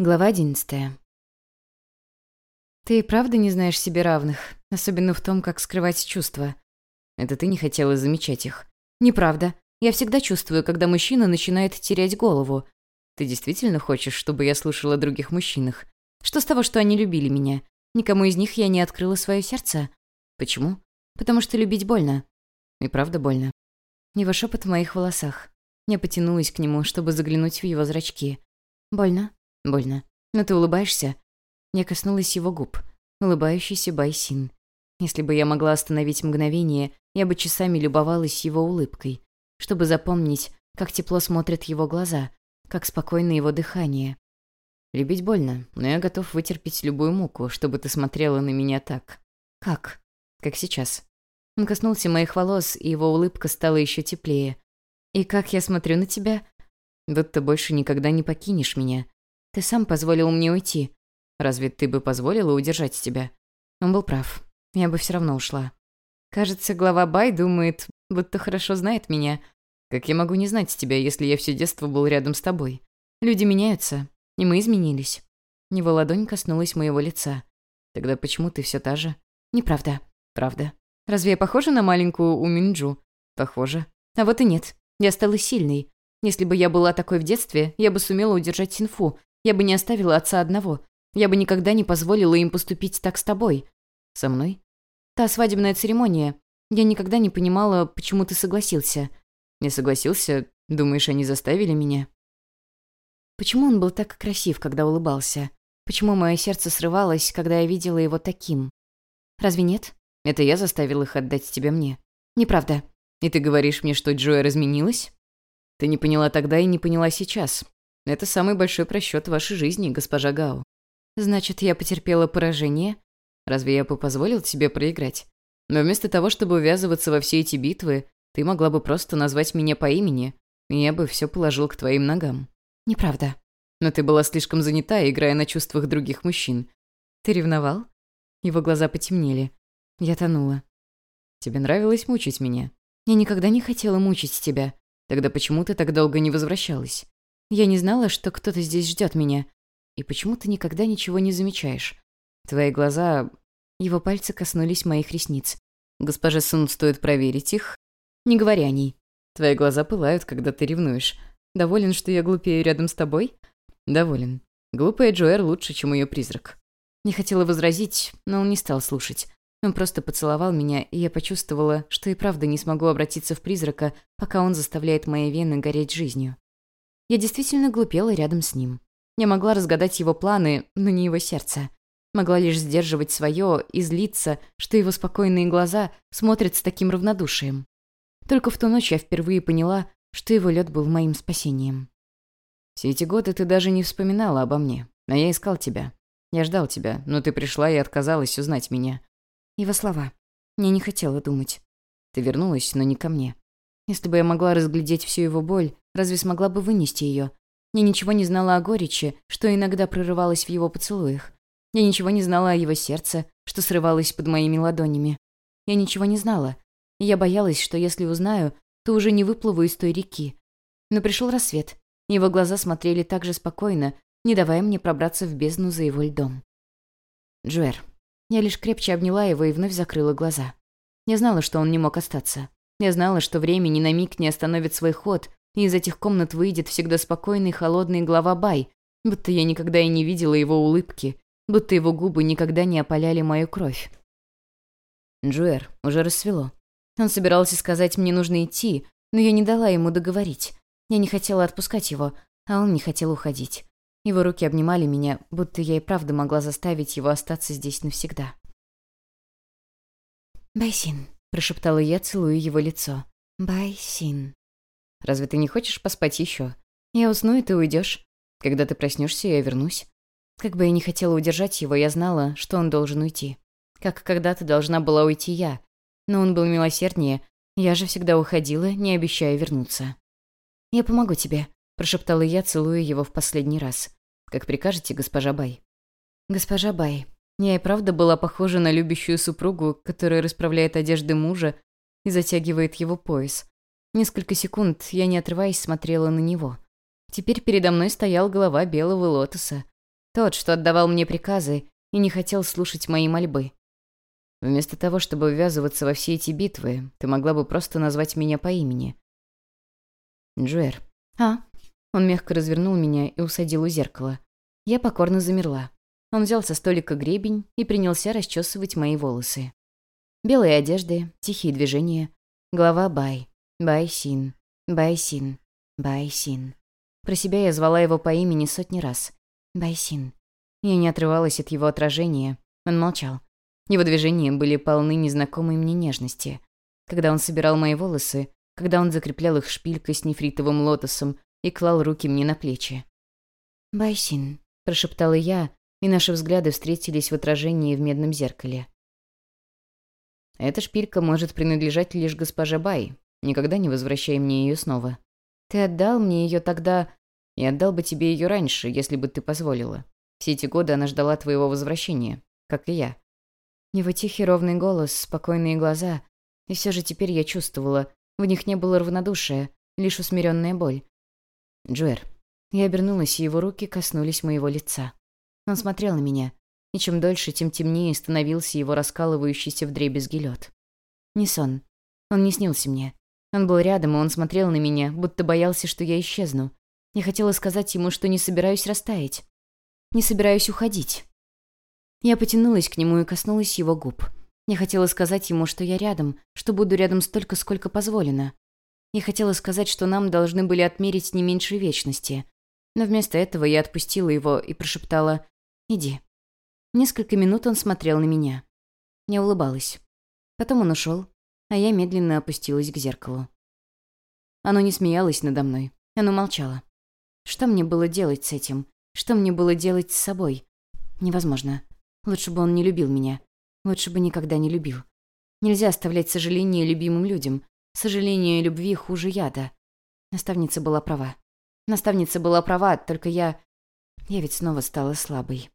Глава одиннадцатая. «Ты и правда не знаешь себе равных, особенно в том, как скрывать чувства. Это ты не хотела замечать их. Неправда. Я всегда чувствую, когда мужчина начинает терять голову. Ты действительно хочешь, чтобы я слушала о других мужчинах? Что с того, что они любили меня? Никому из них я не открыла свое сердце. Почему? Потому что любить больно. И правда больно. Его шепот в моих волосах. Я потянулась к нему, чтобы заглянуть в его зрачки. Больно? Больно. Но ты улыбаешься? Я коснулась его губ. Улыбающийся Байсин. Если бы я могла остановить мгновение, я бы часами любовалась его улыбкой, чтобы запомнить, как тепло смотрят его глаза, как спокойно его дыхание. Любить больно, но я готов вытерпеть любую муку, чтобы ты смотрела на меня так. Как? Как сейчас. Он коснулся моих волос, и его улыбка стала еще теплее. И как я смотрю на тебя? Будто больше никогда не покинешь меня. Ты сам позволил мне уйти. Разве ты бы позволила удержать тебя? Он был прав. Я бы все равно ушла. Кажется, глава Бай думает, будто хорошо знает меня. Как я могу не знать тебя, если я все детство был рядом с тобой? Люди меняются, и мы изменились. Его ладонь коснулась моего лица. Тогда почему ты все та же? Неправда. Правда. Разве я похожа на маленькую Уминджу? Похожа. А вот и нет. Я стала сильной. Если бы я была такой в детстве, я бы сумела удержать Синфу, я бы не оставила отца одного. Я бы никогда не позволила им поступить так с тобой. Со мной? Та свадебная церемония. Я никогда не понимала, почему ты согласился. Не согласился? Думаешь, они заставили меня? Почему он был так красив, когда улыбался? Почему мое сердце срывалось, когда я видела его таким? Разве нет? Это я заставил их отдать тебе мне. Неправда. И ты говоришь мне, что Джоя разменилась? Ты не поняла тогда и не поняла сейчас. Это самый большой просчет вашей жизни, госпожа Гао. Значит, я потерпела поражение? Разве я бы позволил тебе проиграть? Но вместо того, чтобы ввязываться во все эти битвы, ты могла бы просто назвать меня по имени, и я бы все положил к твоим ногам. Неправда. Но ты была слишком занята, играя на чувствах других мужчин. Ты ревновал? Его глаза потемнели. Я тонула. Тебе нравилось мучить меня? Я никогда не хотела мучить тебя. Тогда почему ты так долго не возвращалась? Я не знала, что кто-то здесь ждет меня. И почему ты никогда ничего не замечаешь? Твои глаза... Его пальцы коснулись моих ресниц. Госпоже Сун стоит проверить их. Не говоря о ней. Твои глаза пылают, когда ты ревнуешь. Доволен, что я глупею рядом с тобой? Доволен. Глупая Джоэр лучше, чем ее призрак. Не хотела возразить, но он не стал слушать. Он просто поцеловал меня, и я почувствовала, что и правда не смогу обратиться в призрака, пока он заставляет мои вены гореть жизнью. Я действительно глупела рядом с ним. Я могла разгадать его планы, но не его сердце. Могла лишь сдерживать свое и злиться, что его спокойные глаза смотрят с таким равнодушием. Только в ту ночь я впервые поняла, что его лед был моим спасением. «Все эти годы ты даже не вспоминала обо мне, а я искал тебя. Я ждал тебя, но ты пришла и отказалась узнать меня». Его слова. Я не хотела думать. Ты вернулась, но не ко мне. Если бы я могла разглядеть всю его боль, разве смогла бы вынести ее? Я ничего не знала о горечи, что иногда прорывалось в его поцелуях. Я ничего не знала о его сердце, что срывалось под моими ладонями. Я ничего не знала. Я боялась, что если узнаю, то уже не выплыву из той реки. Но пришел рассвет. Его глаза смотрели так же спокойно, не давая мне пробраться в бездну за его льдом. Джуэр. Я лишь крепче обняла его и вновь закрыла глаза. Я знала, что он не мог остаться. Я знала, что время ни на миг не остановит свой ход, и из этих комнат выйдет всегда спокойный холодный глава Бай, будто я никогда и не видела его улыбки, будто его губы никогда не опаляли мою кровь. Джуэр, уже рассвело. Он собирался сказать, мне нужно идти, но я не дала ему договорить. Я не хотела отпускать его, а он не хотел уходить. Его руки обнимали меня, будто я и правда могла заставить его остаться здесь навсегда. «Байсин», — прошептала я, целуя его лицо. «Бай-син». «Разве ты не хочешь поспать еще? Я усну, и ты уйдешь. Когда ты проснешься, я вернусь». Как бы я ни хотела удержать его, я знала, что он должен уйти. Как когда-то должна была уйти я. Но он был милосерднее. Я же всегда уходила, не обещая вернуться. «Я помогу тебе», — прошептала я, целуя его в последний раз. «Как прикажете, госпожа Бай». «Госпожа Бай», я и правда была похожа на любящую супругу, которая расправляет одежды мужа и затягивает его пояс. Несколько секунд я, не отрываясь, смотрела на него. Теперь передо мной стоял голова белого лотоса. Тот, что отдавал мне приказы и не хотел слушать мои мольбы. Вместо того, чтобы ввязываться во все эти битвы, ты могла бы просто назвать меня по имени. Джуэр. А? Он мягко развернул меня и усадил у зеркала. Я покорно замерла. Он взял со столика гребень и принялся расчесывать мои волосы. Белые одежды, тихие движения. Голова Бай. Бай-Син. Бай-Син. Бай-Син. Про себя я звала его по имени сотни раз. Бай-Син. Я не отрывалась от его отражения. Он молчал. Его движения были полны незнакомой мне нежности. Когда он собирал мои волосы, когда он закреплял их шпилькой с нефритовым лотосом и клал руки мне на плечи. «Байсин», — прошептала я, и наши взгляды встретились в отражении в медном зеркале. «Эта шпилька может принадлежать лишь госпоже Бай. Никогда не возвращай мне ее снова. Ты отдал мне ее тогда... И отдал бы тебе ее раньше, если бы ты позволила. Все эти годы она ждала твоего возвращения, как и я. Его тихий ровный голос, спокойные глаза. И все же теперь я чувствовала, в них не было равнодушия, лишь усмиренная боль. Джуэр. Я обернулась, и его руки коснулись моего лица. Он смотрел на меня, и чем дольше, тем темнее становился его раскалывающийся вдребезги лед. Не сон. Он не снился мне. Он был рядом, и он смотрел на меня, будто боялся, что я исчезну. Я хотела сказать ему, что не собираюсь растаять. Не собираюсь уходить. Я потянулась к нему и коснулась его губ. Я хотела сказать ему, что я рядом, что буду рядом столько, сколько позволено. Я хотела сказать, что нам должны были отмерить не меньше вечности. Но вместо этого я отпустила его и прошептала «Иди». Несколько минут он смотрел на меня. Я улыбалась. Потом он ушел, а я медленно опустилась к зеркалу. Оно не смеялось надо мной, оно молчало. Что мне было делать с этим? Что мне было делать с собой? Невозможно. Лучше бы он не любил меня. Лучше бы никогда не любил. Нельзя оставлять сожаление любимым людям. Сожаление любви хуже яда. Наставница была права. Наставница была права, только я... Я ведь снова стала слабой.